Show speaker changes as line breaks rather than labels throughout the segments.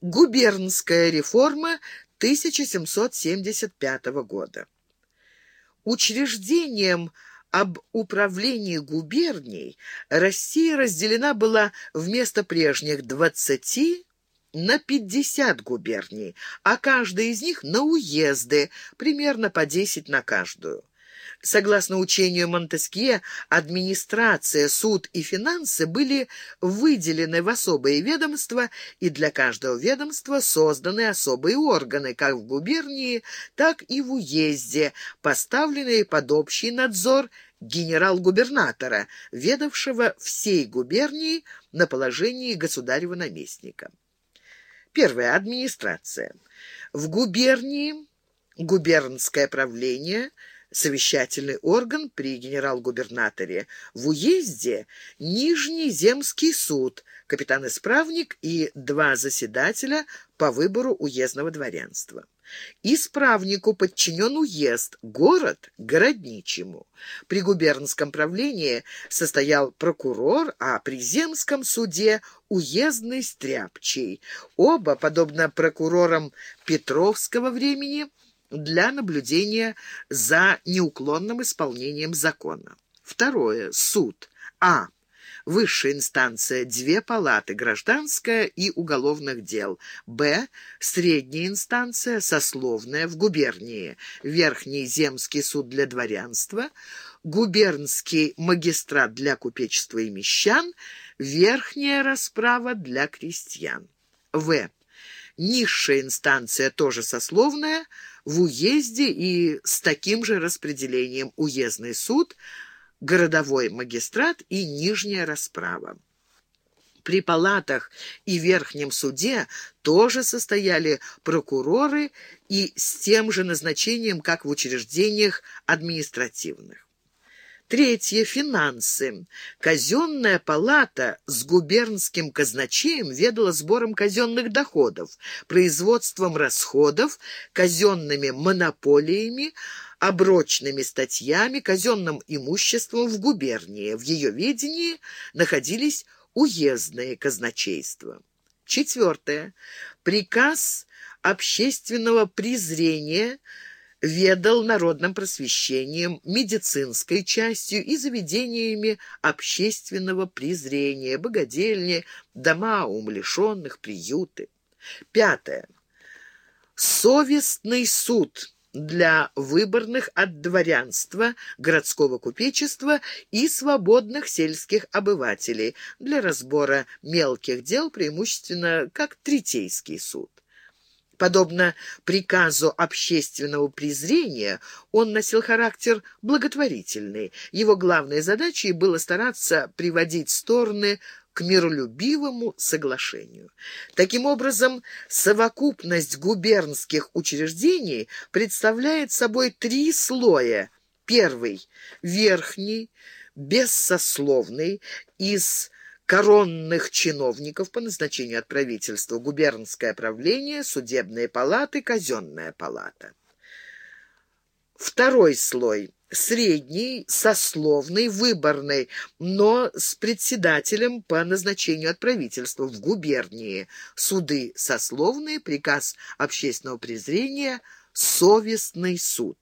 Губернская реформа 1775 года. Учреждением об управлении губернией Россия разделена была вместо прежних двадцати на 50 губерний, а каждая из них на уезды, примерно по 10 на каждую. Согласно учению Монтескье, администрация, суд и финансы были выделены в особые ведомства, и для каждого ведомства созданы особые органы, как в губернии, так и в уезде, поставленные под общий надзор генерал-губернатора, ведавшего всей губернией на положении государева наместника. Первое. Администрация. В губернии губернское правление – совещательный орган при генерал-губернаторе. В уезде Нижний земский суд, капитан-исправник и два заседателя по выбору уездного дворянства. Исправнику подчинен уезд, город — городничему. При губернском правлении состоял прокурор, а при земском суде — уездный стряпчий. Оба, подобно прокурорам Петровского времени, для наблюдения за неуклонным исполнением закона. Второе. Суд. А. Высшая инстанция – две палаты, гражданская и уголовных дел. Б. Средняя инстанция – сословная в губернии. Верхний земский суд для дворянства. Губернский магистрат для купечества и мещан. Верхняя расправа для крестьян. В. Низшая инстанция тоже сословная, в уезде и с таким же распределением уездный суд – городовой магистрат и нижняя расправа. При палатах и верхнем суде тоже состояли прокуроры и с тем же назначением, как в учреждениях административных. Третье. Финансы. Казенная палата с губернским казначеем ведала сбором казенных доходов, производством расходов, казенными монополиями, оброчными статьями, казенным имуществом в губернии. В ее ведении находились уездные казначейства. Четвертое. Приказ общественного презрения ведал народным просвещением, медицинской частью и заведениями общественного презрения, богадельни, дома умалишенных, приюты. Пятое. Совестный суд – для выборных от дворянства, городского купечества и свободных сельских обывателей для разбора мелких дел, преимущественно как третейский суд. Подобно приказу общественного презрения, он носил характер благотворительный. Его главной задачей было стараться приводить стороны к миролюбивому соглашению. Таким образом, совокупность губернских учреждений представляет собой три слоя. Первый – верхний, бессословный, из коронных чиновников по назначению от правительства, губернское правление, судебные палаты, казенная палата. Второй слой – средний, сословный, выборный, но с председателем по назначению от правительства в губернии. Суды сословные, приказ общественного презрения, совестный суд.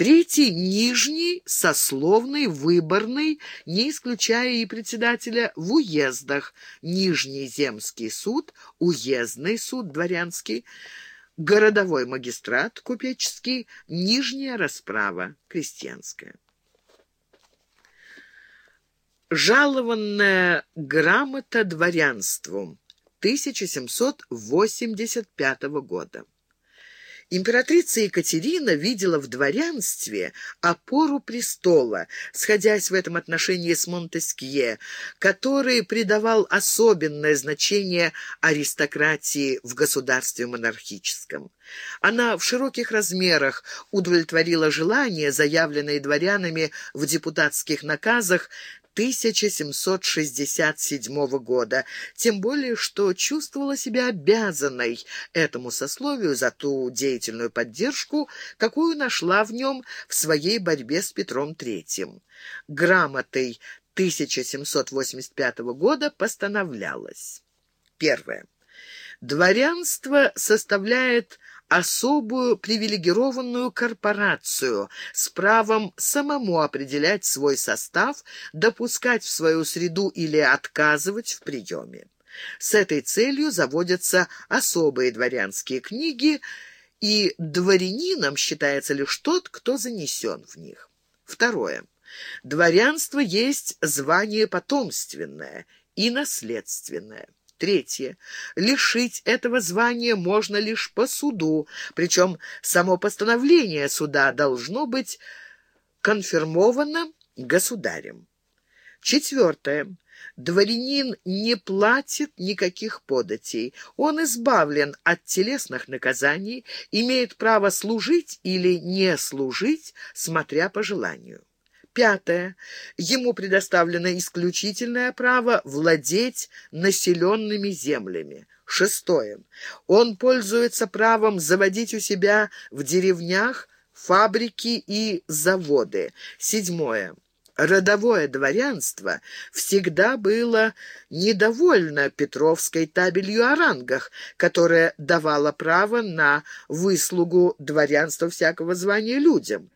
Третий – нижний, сословный, выборный, не исключая и председателя в уездах. Нижний земский суд, уездный суд дворянский – городовой магистрат купеческий, нижняя расправа крестьянская. Жалованная грамота дворянству 1785 года. Императрица Екатерина видела в дворянстве опору престола, сходясь в этом отношении с Монтескье, который придавал особенное значение аристократии в государстве монархическом. Она в широких размерах удовлетворила желания, заявленные дворянами в депутатских наказах 1767 года, тем более что чувствовала себя обязанной этому сословию за ту деятельную поддержку, какую нашла в нем в своей борьбе с Петром III. Грамотой 1785 года постановлялось. Первое. Дворянство составляет особую привилегированную корпорацию с правом самому определять свой состав, допускать в свою среду или отказывать в приеме. С этой целью заводятся особые дворянские книги, и дворянином считается лишь тот, кто занесен в них. Второе. Дворянство есть звание потомственное и наследственное. Третье. Лишить этого звания можно лишь по суду, причем само постановление суда должно быть конфирмовано государем. Четвертое. Дворянин не платит никаких податей. Он избавлен от телесных наказаний, имеет право служить или не служить, смотря по желанию. Пятое. Ему предоставлено исключительное право владеть населенными землями. Шестое. Он пользуется правом заводить у себя в деревнях фабрики и заводы. Седьмое. Родовое дворянство всегда было недовольно Петровской табелью о рангах, которая давала право на выслугу дворянства всякого звания людям.